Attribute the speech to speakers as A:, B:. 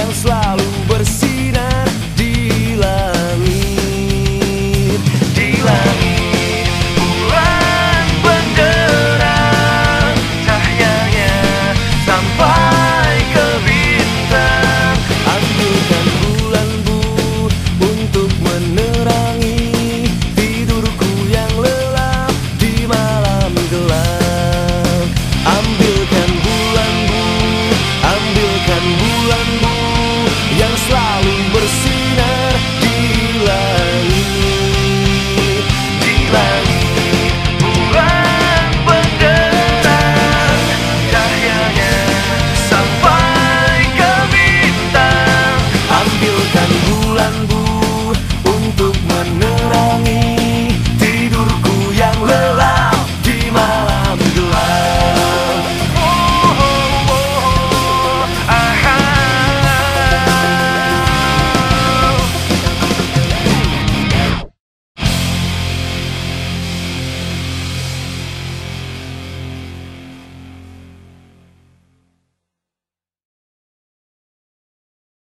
A: yang